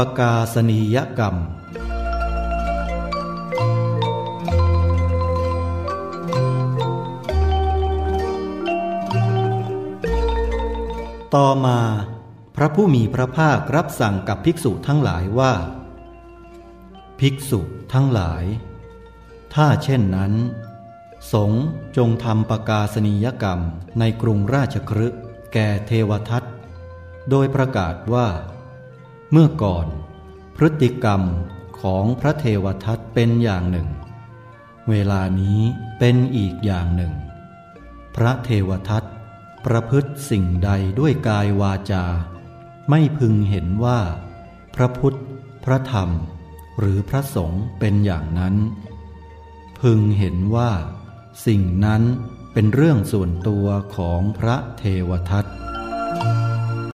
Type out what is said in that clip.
ปกาสนียกรรม ต่อมา พระผู้มีพระภาครับสั่งกับภิกษุทั้งหลายว่า ภิกษุทั้งหลาย ถ้าเช่นนั้น สงจงทำประกาศนียกรรมในกรุงราชครึแก่เทวทัตโดยประกาศว่า เมื่อก่อน พฤติกรรมของพระเทวทัตเป็นอย่างหนึ่ง เวลานี้เป็นอีกอย่างหนึ่ง พระเทวทัตประพฤติสิ่งใดด้วยกายวาจา ไม่พึงเห็นว่า พระพุทธ พระธรรม หรือพระสงฆ์เป็นอย่างนั้น พึงเห็นว่า สิ่งนั้นเป็นเรื่องส่วนตัวของพระเทวทัต